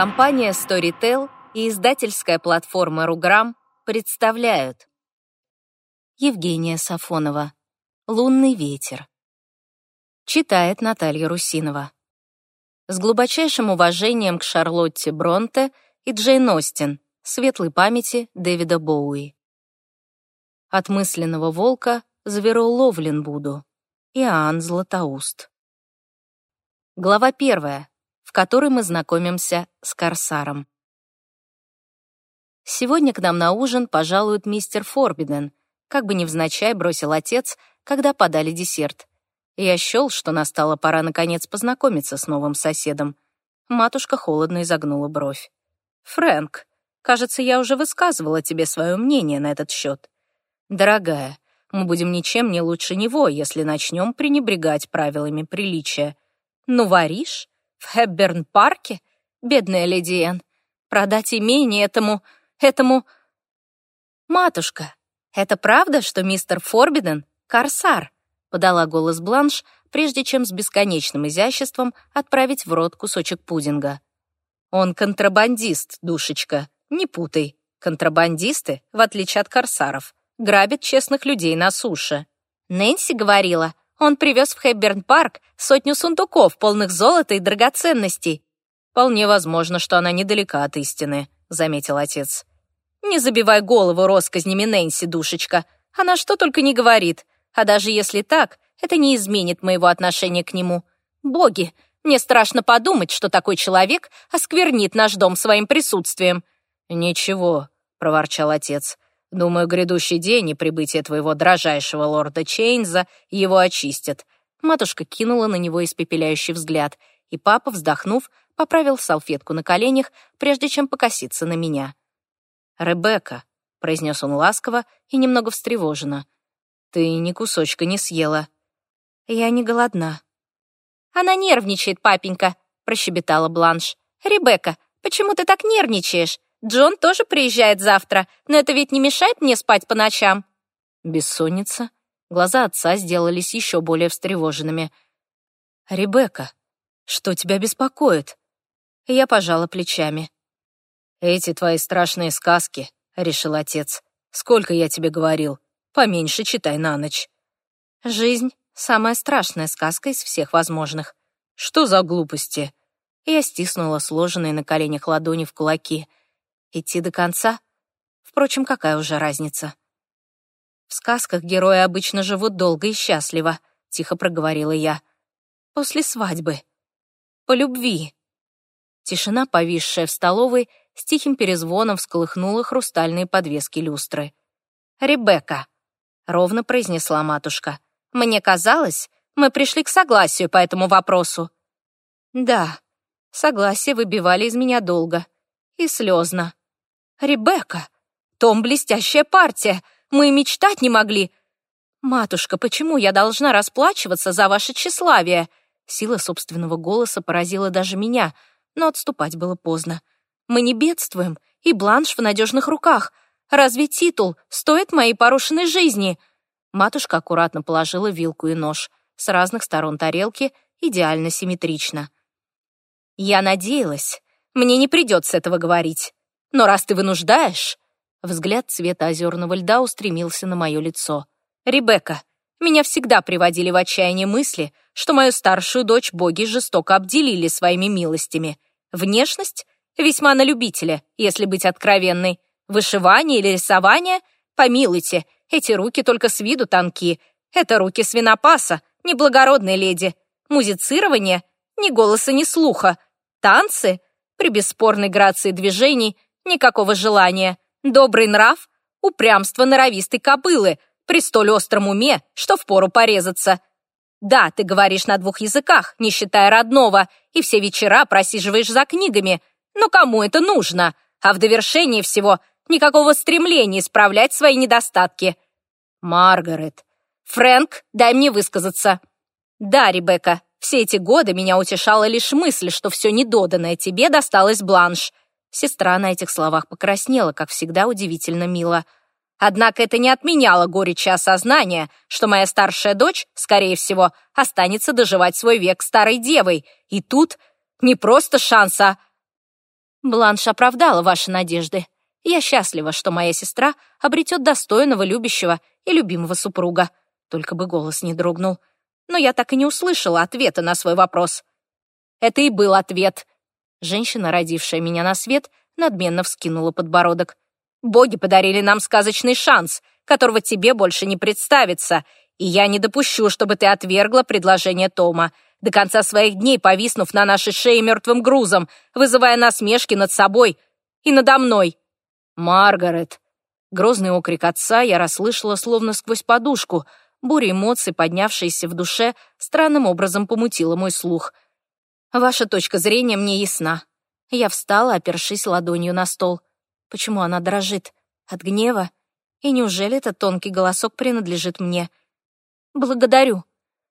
Компания Storytel и издательская платформа Руграм представляют Евгения Сафонова «Лунный ветер». Читает Наталья Русинова. С глубочайшим уважением к Шарлотте Бронте и Джейн Остин, светлой памяти Дэвида Боуи. От мысленного волка звероуловлен буду. Иоанн Златоуст. Глава первая в которой мы знакомимся с Корсаром. Сегодня к нам на ужин пожалует мистер Форбиден, как бы невзначай бросил отец, когда подали десерт. Я счел, что настала пора наконец познакомиться с новым соседом. Матушка холодно изогнула бровь. «Фрэнк, кажется, я уже высказывала тебе свое мнение на этот счет. Дорогая, мы будем ничем не лучше него, если начнем пренебрегать правилами приличия. Ну, варишь? В Хэбберн-парке? Бедная леди Энн. Продать имение этому... этому... Матушка, это правда, что мистер Форбиден — корсар? Подала голос Бланш, прежде чем с бесконечным изяществом отправить в рот кусочек пудинга. Он контрабандист, душечка, не путай. Контрабандисты, в отличие от корсаров, грабят честных людей на суше. Нэнси говорила, он привез в Хэбберн-парк сотню сундуков, полных золота и драгоценностей. «Вполне возможно, что она недалека от истины», — заметил отец. «Не забивай голову россказнями Нэнси, душечка. Она что только не говорит. А даже если так, это не изменит моего отношения к нему. Боги, мне страшно подумать, что такой человек осквернит наш дом своим присутствием». «Ничего», — проворчал отец. Думаю, грядущий день и прибытие твоего дрожайшего лорда Чейнза его очистят». Матушка кинула на него испепеляющий взгляд, и папа, вздохнув, поправил салфетку на коленях, прежде чем покоситься на меня. «Ребекка», — произнес он ласково и немного встревоженно, — «ты ни кусочка не съела». «Я не голодна». «Она нервничает, папенька», — прощебетала Бланш. «Ребекка, почему ты так нервничаешь? Джон тоже приезжает завтра, но это ведь не мешает мне спать по ночам». Бессонница. Глаза отца сделались еще более встревоженными. «Ребекка, что тебя беспокоит?» Я пожала плечами. «Эти твои страшные сказки», — решил отец. «Сколько я тебе говорил? Поменьше читай на ночь». «Жизнь — самая страшная сказка из всех возможных». «Что за глупости?» Я стиснула сложенные на коленях ладони в кулаки — Идти до конца? Впрочем, какая уже разница? В сказках герои обычно живут долго и счастливо, тихо проговорила я. После свадьбы. По любви. Тишина, повисшая в столовой, с тихим перезвоном всколыхнула хрустальные подвески люстры. «Ребекка», — ровно произнесла матушка, — «мне казалось, мы пришли к согласию по этому вопросу». «Да, согласие выбивали из меня долго и слезно. «Ребекка! Том блестящая партия! Мы мечтать не могли!» «Матушка, почему я должна расплачиваться за ваше тщеславие?» Сила собственного голоса поразила даже меня, но отступать было поздно. «Мы не бедствуем, и бланш в надежных руках. Разве титул стоит моей порушенной жизни?» Матушка аккуратно положила вилку и нож. С разных сторон тарелки идеально симметрично. «Я надеялась, мне не придется этого говорить. Но раз ты вынуждаешь...» Взгляд цвета озерного льда устремился на мое лицо. «Ребекка, меня всегда приводили в отчаяние мысли, что мою старшую дочь боги жестоко обделили своими милостями. Внешность весьма на любителя, если быть откровенной. Вышивание или рисование? Помилуйте, эти руки только с виду тонки. Это руки свинопаса, неблагородной леди. Музицирование? Ни голоса, ни слуха. Танцы? При бесспорной грации движений Никакого желания. Добрый нрав, упрямство норовистой кобылы, при столь остром уме, что впору порезаться. Да, ты говоришь на двух языках, не считая родного, и все вечера просиживаешь за книгами. Но кому это нужно? А в довершении всего никакого стремления исправлять свои недостатки. Маргарет. Фрэнк, дай мне высказаться. Да, Ребекка, все эти годы меня утешала лишь мысль, что все недоданное тебе досталось Бланш. Сестра на этих словах покраснела, как всегда удивительно мило. Однако это не отменяло горечи осознания, что моя старшая дочь, скорее всего, останется доживать свой век старой девой. И тут не просто шанс, а... Бланш оправдала ваши надежды. Я счастлива, что моя сестра обретет достойного, любящего и любимого супруга. Только бы голос не дрогнул. Но я так и не услышала ответа на свой вопрос. Это и был ответ. Женщина, родившая меня на свет, надменно вскинула подбородок. «Боги подарили нам сказочный шанс, которого тебе больше не представится, и я не допущу, чтобы ты отвергла предложение Тома, до конца своих дней повиснув на нашей шее мертвым грузом, вызывая насмешки над собой и надо мной». «Маргарет!» Грозный окрик отца я расслышала словно сквозь подушку. Буря эмоций, поднявшаяся в душе, странным образом помутила мой слух. «Ваша точка зрения мне ясна». Я встала, опершись ладонью на стол. Почему она дрожит? От гнева? И неужели этот тонкий голосок принадлежит мне? «Благодарю,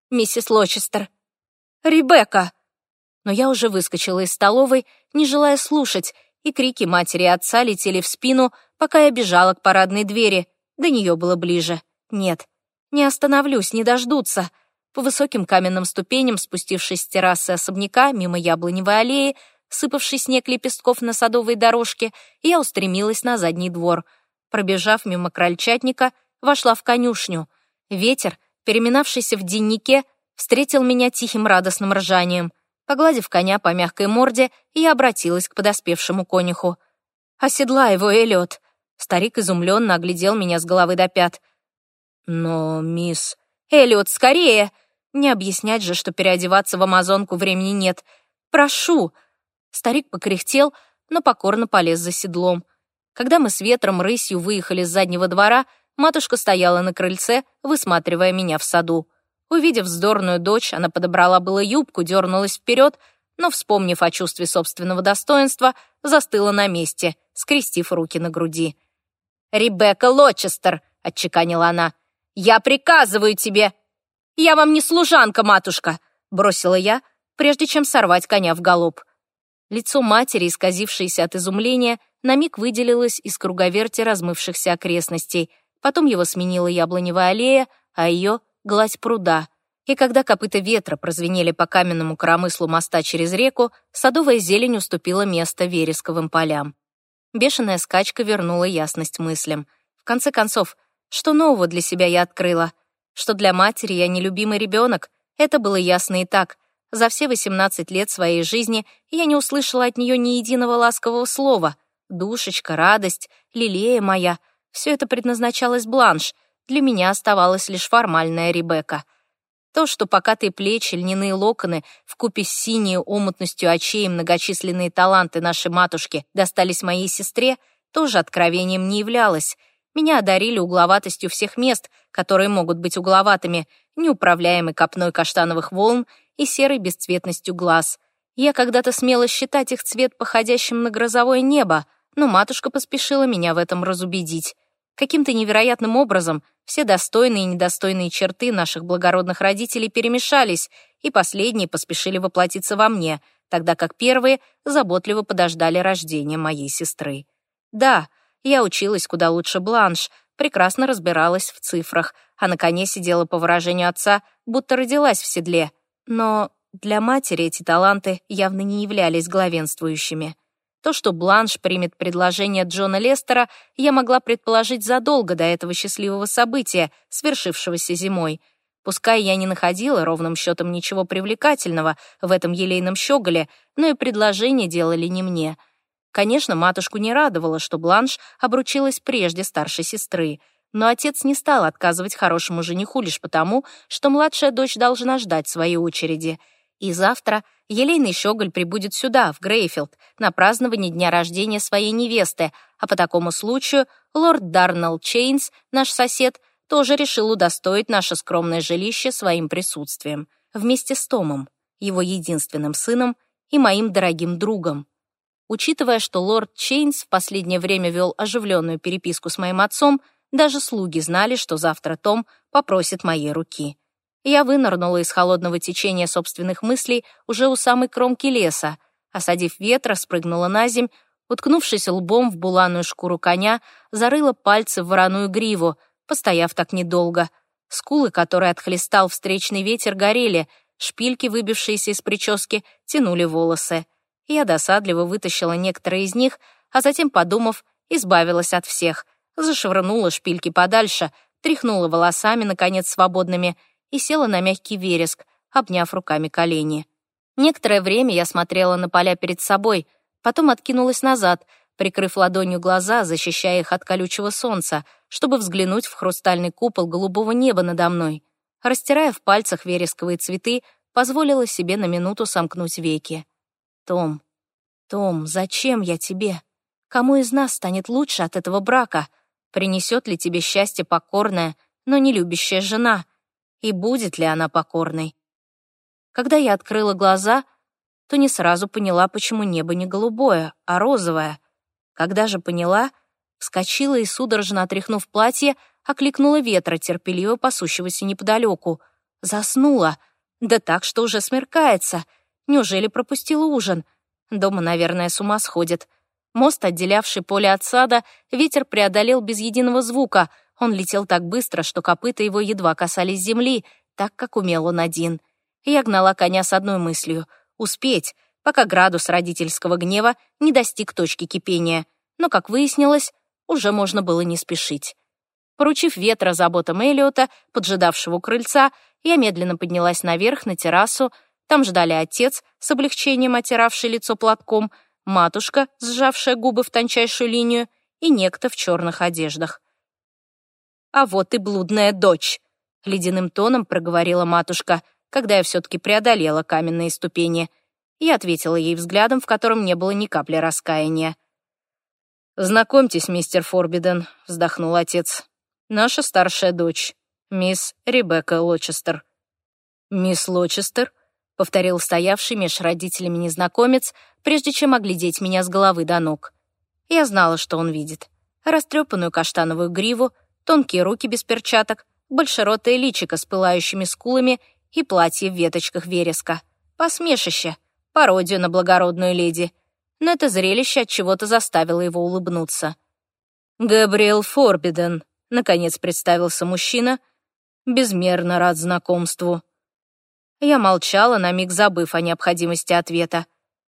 миссис Лочестер». «Ребекка!» Но я уже выскочила из столовой, не желая слушать, и крики матери и отца летели в спину, пока я бежала к парадной двери. До нее было ближе. Нет, не остановлюсь, не дождутся. По высоким каменным ступеням, спустившись с террасы особняка, мимо яблоневой аллеи, сыпавший снег лепестков на садовой дорожке, я устремилась на задний двор. Пробежав мимо крольчатника, вошла в конюшню. Ветер, переминавшийся в деннике, встретил меня тихим радостным ржанием. Погладив коня по мягкой морде, я обратилась к подоспевшему конюху. «Оседла его, Эллиот!» Старик изумленно оглядел меня с головы до пят. «Но, мисс...» «Эллиот, скорее!» Не объяснять же, что переодеваться в амазонку времени нет. «Прошу!» Старик покряхтел, но покорно полез за седлом. Когда мы с ветром рысью выехали с заднего двора, матушка стояла на крыльце, высматривая меня в саду. Увидев вздорную дочь, она подобрала было юбку, дернулась вперед, но, вспомнив о чувстве собственного достоинства, застыла на месте, скрестив руки на груди. «Ребекка Лочестер!» — отчеканила она. «Я приказываю тебе!» «Я вам не служанка, матушка!» — бросила я, прежде чем сорвать коня в галоп. Лицо матери, исказившееся от изумления, на миг выделилось из круговерти размывшихся окрестностей. Потом его сменила яблоневая аллея, а ее гладь пруда. И когда копыта ветра прозвенели по каменному коромыслу моста через реку, садовая зелень уступила место вересковым полям. Бешеная скачка вернула ясность мыслям. В конце концов, что нового для себя я открыла? Что для матери я нелюбимый ребенок? Это было ясно и так. За все 18 лет своей жизни я не услышала от нее ни единого ласкового слова. Душечка, радость, лилея моя — все это предназначалось Бланш — для меня оставалась лишь формальная Ребекка. То, что покатые плечи, льняные локоны, вкупе с синей омутностью очей и многочисленные таланты нашей матушки достались моей сестре, тоже откровением не являлось. Меня одарили угловатостью всех мест, которые могут быть угловатыми, неуправляемой копной каштановых волн и серой бесцветностью глаз. Я когда-то смела считать их цвет походящим на грозовое небо, но матушка поспешила меня в этом разубедить. Каким-то невероятным образом все достойные и недостойные черты наших благородных родителей перемешались, и последние поспешили воплотиться во мне, тогда как первые заботливо подождали рождения моей сестры. Да, я училась куда лучше Бланш, прекрасно разбиралась в цифрах, а на коне сидела по выражению отца, будто родилась в седле. Но для матери эти таланты явно не являлись главенствующими. То, что Бланш примет предложение Джона Лестера, я могла предположить задолго до этого счастливого события, свершившегося зимой. Пускай я не находила ровным счетом ничего привлекательного в этом елейном щеголе, но и предложение делали не мне. Конечно, матушку не радовало, что Бланш обручилась прежде старшей сестры, но отец не стал отказывать хорошему жениху лишь потому, что младшая дочь должна ждать своей очереди — и завтра елейный щеголь прибудет сюда, в Грейфилд, на празднование дня рождения своей невесты, а по такому случаю лорд Дарнелл Чейнс, наш сосед, тоже решил удостоить наше скромное жилище своим присутствием, вместе с Томом, его единственным сыном и моим дорогим другом. Учитывая, что лорд Чейнс в последнее время вел оживленную переписку с моим отцом, даже слуги знали, что завтра Том попросит моей руки. Я вынырнула из холодного течения собственных мыслей уже у самой кромки леса, осадив ветра, спрыгнула на земь, уткнувшись лбом в буланую шкуру коня, зарыла пальцы в вороную гриву, постояв так недолго. Скулы, которые отхлестал встречный ветер, горели, шпильки, выбившиеся из прически, тянули волосы. Я досадливо вытащила некоторые из них, а затем, подумав, избавилась от всех, зашвырнула шпильки подальше, тряхнула волосами, наконец, свободными, и села на мягкий вереск, обняв руками колени. Некоторое время я смотрела на поля перед собой, потом откинулась назад, прикрыв ладонью глаза, защищая их от колючего солнца, чтобы взглянуть в хрустальный купол голубого неба надо мной. Растирая в пальцах вересковые цветы, позволила себе на минуту сомкнуть веки. «Том, Том, зачем я тебе? Кому из нас станет лучше от этого брака? Принесет ли тебе счастье покорная, но не любящая жена? И будет ли она покорной?» Когда я открыла глаза, то не сразу поняла, почему небо не голубое, а розовое. Когда же поняла, вскочила и, судорожно отряхнув платье, окликнула ветра, терпеливо пасущегося неподалеку. Заснула. Да так, что уже смеркается. Неужели пропустила ужин? Дома, наверное, с ума сходит. Мост, отделявший поле от сада, ветер преодолел без единого звука. Он летел так быстро, что копыта его едва касались земли, так как умел он один. Я гнала коня с одной мыслью — успеть, пока градус родительского гнева не достиг точки кипения. Но, как выяснилось, уже можно было не спешить. Поручив ветра заботам Элиота, поджидавшего крыльца, я медленно поднялась наверх, на террасу. Там ждали отец, с облегчением оттиравший лицо платком, матушка, сжавшая губы в тончайшую линию, и некто в черных одеждах. «А вот и блудная дочь!» — ледяным тоном проговорила матушка, когда я все-таки преодолела каменные ступени. Я ответила ей взглядом, в котором не было ни капли раскаяния. «Знакомьтесь, мистер Форбиден», — вздохнул отец наша старшая дочь, мисс Ребекка Лочестер». «Мисс Лочестер?» — повторил стоявший меж родителями незнакомец, прежде чем оглядеть меня с головы до ног. Я знала, что он видит. Растрепанную каштановую гриву, тонкие руки без перчаток, большеротое личико с пылающими скулами и платье в веточках вереска. Посмешище, пародию на благородную леди. Но это зрелище от чего-то заставило его улыбнуться. «Габриэл Форбиден», Наконец представился мужчина. Безмерно рад знакомству. Я молчала, на миг забыв о необходимости ответа.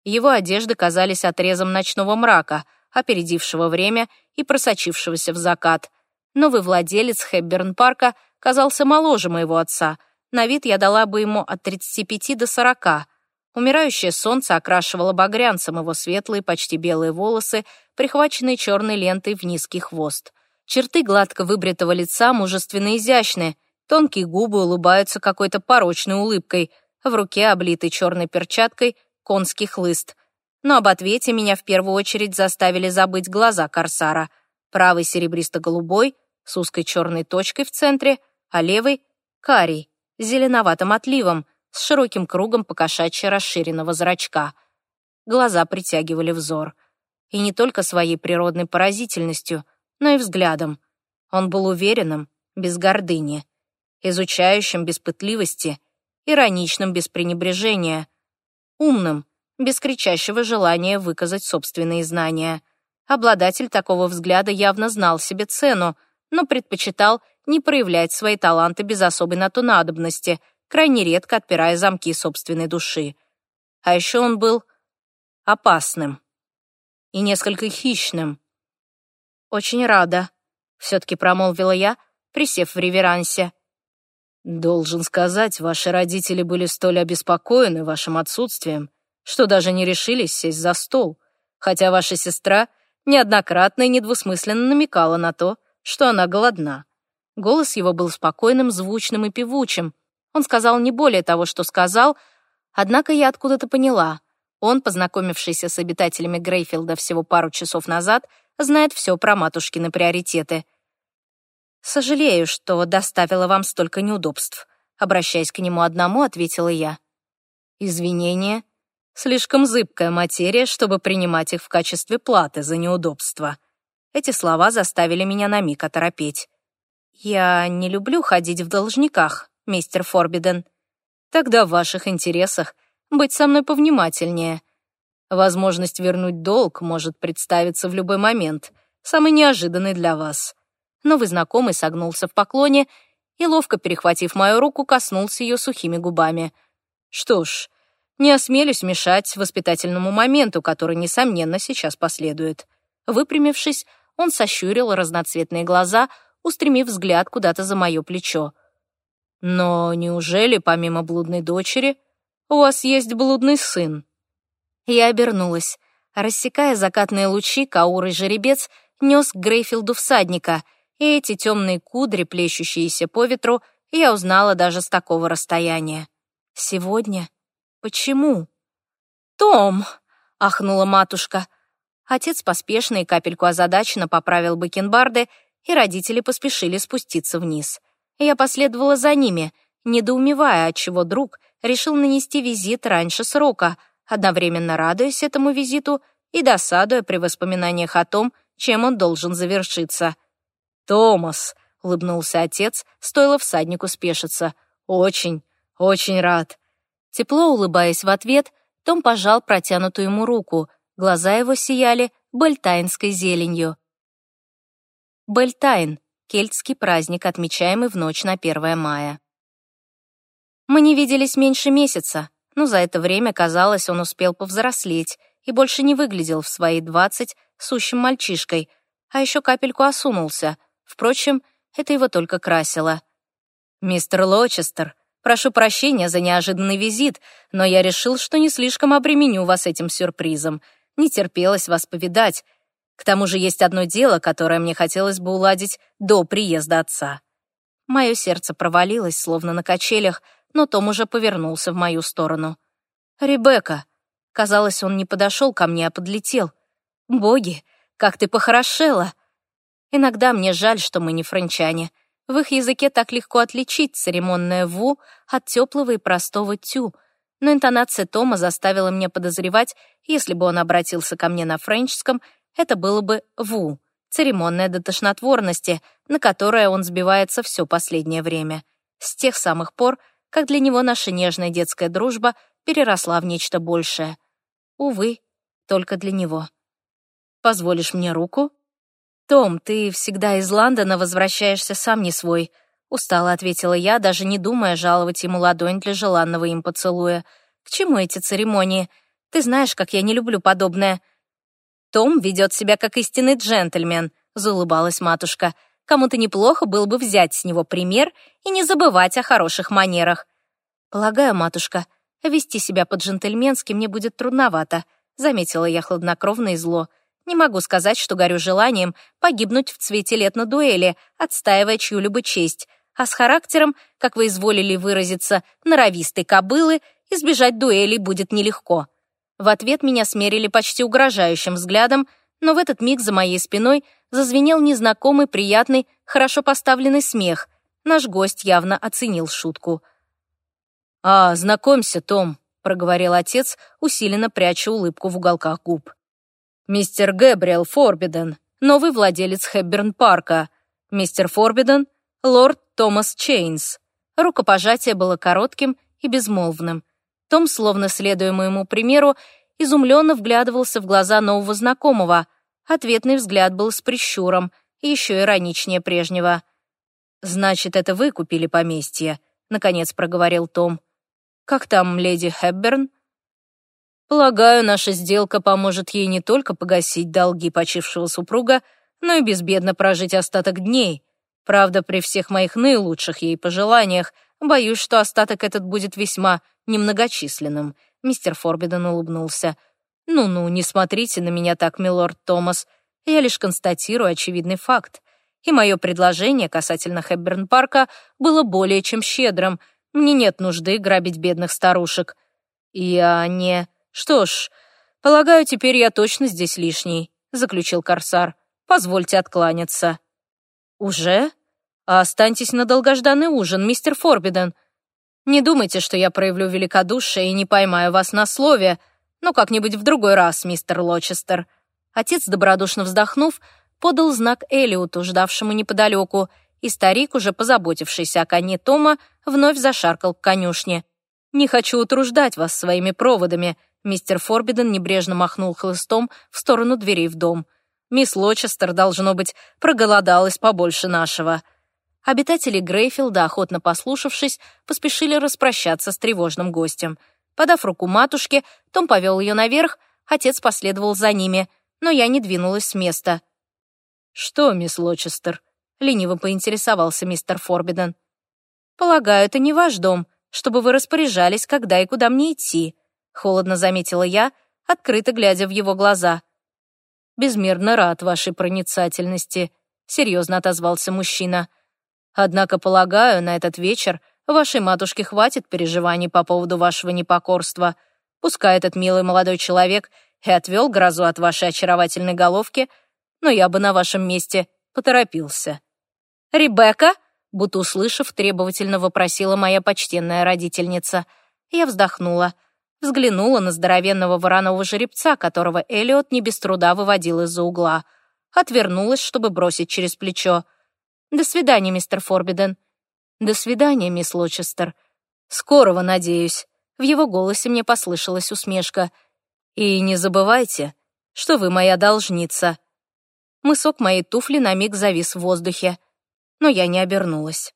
Его одежды казались отрезом ночного мрака, опередившего время и просочившегося в закат. Новый владелец Хэбберн-парка казался моложе моего отца. На вид я дала бы ему от 35 до 40. Умирающее солнце окрашивало багрянцем его светлые, почти белые волосы, прихваченные черной лентой в низкий хвост. Черты гладко выбритого лица мужественно изящны, тонкие губы улыбаются какой-то порочной улыбкой, в руке, облитой черной перчаткой, конский хлыст. Но об ответе меня в первую очередь заставили забыть глаза корсара. Правый серебристо-голубой, с узкой черной точкой в центре, а левый — карий, с зеленоватым отливом, с широким кругом покошачьи расширенного зрачка. Глаза притягивали взор. И не только своей природной поразительностью, но и взглядом. Он был уверенным, без гордыни, изучающим без пытливости, ироничным без пренебрежения, умным, без кричащего желания выказать собственные знания. Обладатель такого взгляда явно знал себе цену, но предпочитал не проявлять свои таланты без особой на то надобности, крайне редко отпирая замки собственной души. А еще он был опасным и несколько хищным, «Очень рада», — все-таки промолвила я, присев в реверансе. «Должен сказать, ваши родители были столь обеспокоены вашим отсутствием, что даже не решились сесть за стол, хотя ваша сестра неоднократно и недвусмысленно намекала на то, что она голодна». Голос его был спокойным, звучным и певучим. Он сказал не более того, что сказал, однако я откуда-то поняла. Он, познакомившийся с обитателями Грейфилда всего пару часов назад, знает все про матушкины приоритеты. «Сожалею, что доставила вам столько неудобств», обращаясь к нему одному, ответила я. «Извинения. Слишком зыбкая материя, чтобы принимать их в качестве платы за неудобства». Эти слова заставили меня на миг оторопеть. «Я не люблю ходить в должниках, мистер Форбиден. Тогда в ваших интересах быть со мной повнимательнее. Возможность вернуть долг может представиться в любой момент, самый неожиданный для вас. Новый знакомый согнулся в поклоне и, ловко перехватив мою руку, коснулся ее сухими губами. Что ж, Не осмелюсь мешать воспитательному моменту, который, несомненно, сейчас последует. Выпрямившись, он сощурил разноцветные глаза, устремив взгляд куда-то за мое плечо. «Но неужели, помимо блудной дочери, у вас есть блудный сын?» Я обернулась. Рассекая закатные лучи, каурый жеребец нес к Грейфилду всадника, эти темные кудри, плещущиеся по ветру, я узнала даже с такого расстояния. Сегодня? Почему? «Том!» — ахнула матушка. Отец поспешно и капельку озадаченно поправил бакенбарды, и родители поспешили спуститься вниз. Я последовала за ними, недоумевая, отчего друг решил нанести визит раньше срока, одновременно радуясь этому визиту и досадуя при воспоминаниях о том, чем он должен завершиться. «Томас», — улыбнулся отец, стоило всаднику спешиться. «Очень, очень рад». Тепло улыбаясь в ответ, Том пожал протянутую ему руку, глаза его сияли бальтайнской зеленью. Бальтайн — кельтский праздник, отмечаемый в ночь на 1 мая. Мы не виделись меньше месяца, но за это время, казалось, он успел повзрослеть и больше не выглядел в свои двадцать сущим мальчишкой, а еще капельку осунулся. Впрочем, это его только красило. «Мистер Лочестер, прошу прощения за неожиданный визит, но я решил, что не слишком обременю вас этим сюрпризом. Не терпелось вас повидать. К тому же есть одно дело, которое мне хотелось бы уладить до приезда отца». Мое сердце провалилось, словно на качелях, но Том уже повернулся в мою сторону. «Ребекка!» Казалось, он не подошел ко мне, а подлетел. «Боги, как ты похорошела!» Иногда мне жаль, что мы не франчане. В их языке так легко отличить церемонное «ву» от теплого и простого «тю», но интонация Тома заставила меня подозревать, если бы он обратился ко мне на френчском, это было бы «ву», церемонное до тошнотворности, на которое он сбивается все последнее время. С тех самых пор, как для него наша нежная детская дружба переросла в нечто большее. Увы, только для него. «Позволишь мне руку?» «Том, ты всегда из Лондона возвращаешься сам не свой», — устало ответила я, даже не думая жаловать ему ладонь для желанного им поцелуя. «К чему эти церемонии? Ты знаешь, как я не люблю подобное». «Том ведет себя как истинный джентльмен», — заулыбалась матушка. «Кому-то неплохо было бы взять с него пример и не забывать о хороших манерах». «Полагаю, матушка, вести себя по-джентльменски мне будет трудновато», — заметила я хладнокровно и зло. Не могу сказать, что горю желанием погибнуть в цвете лет на дуэли, отстаивая чью-либо честь, а с характером, как вы изволили выразиться, норовистой кобылы, избежать дуэли будет нелегко. В ответ меня смерили почти угрожающим взглядом, но в этот миг за моей спиной зазвенел незнакомый, приятный, хорошо поставленный смех. Наш гость явно оценил шутку. «А, знакомься, Том», — проговорил отец, усиленно пряча улыбку в уголках губ. Мистер Гэбриэл Форбиден, новый владелец Хэбберн-парка. Мистер Форбиден, лорд Томас Чейнс. Рукопожатие было коротким и безмолвным. Том, словно следуя моему примеру, изумленно вглядывался в глаза нового знакомого. Ответный взгляд был с прищуром, еще ироничнее прежнего. «Значит, это вы купили поместье?» — наконец проговорил Том. «Как там леди Хэбберн?» Полагаю, наша сделка поможет ей не только погасить долги почившего супруга, но и безбедно прожить остаток дней. Правда, при всех моих наилучших ей пожеланиях, боюсь, что остаток этот будет весьма немногочисленным. Мистер Форбиден улыбнулся. «Ну-ну, не смотрите на меня так, милорд Томас. Я лишь констатирую очевидный факт. И мое предложение касательно Хэбберн-парка было более чем щедрым. Мне нет нужды грабить бедных старушек. Я не...» «Что ж, полагаю, теперь я точно здесь лишний», — заключил Корсар. «Позвольте откланяться». «Уже? А останьтесь на долгожданный ужин, мистер Форбиден. Не думайте, что я проявлю великодушие и не поймаю вас на слове, но как-нибудь в другой раз, мистер Лочестер». Отец, добродушно вздохнув, подал знак Элиоту, ждавшему неподалеку, и старик, уже позаботившийся о коне Тома, вновь зашаркал к конюшне. «Не хочу утруждать вас своими проводами», Мистер Форбиден небрежно махнул хлыстом в сторону дверей в дом. Мисс Лочестер, должно быть, проголодалась побольше нашего. Обитатели Грейфилда, охотно послушавшись, поспешили распрощаться с тревожным гостем. Подав руку матушке, Том повел ее наверх, отец последовал за ними, но я не двинулась с места. «Что, мисс Лочестер?» — лениво поинтересовался мистер Форбиден. «Полагаю, это не ваш дом, чтобы вы распоряжались, когда и куда мне идти», — холодно заметила я, открыто глядя в его глаза. «Безмерно рад вашей проницательности», — серьезно отозвался мужчина. «Однако, полагаю, на этот вечер вашей матушке хватит переживаний по поводу вашего непокорства. Пускай этот милый молодой человек и отвел грозу от вашей очаровательной головки, но я бы на вашем месте поторопился». «Ребекка?» — будто услышав, требовательно вопросила моя почтенная родительница. Я вздохнула взглянула на здоровенного вороного жеребца, которого Элиот не без труда выводил из-за угла. Отвернулась, чтобы бросить через плечо. «До свидания, мистер Форбиден». «До свидания, мисс Лочестер». «Скорого, надеюсь». В его голосе мне послышалась усмешка. «И не забывайте, что вы моя должница». Мысок моей туфли на миг завис в воздухе, но я не обернулась.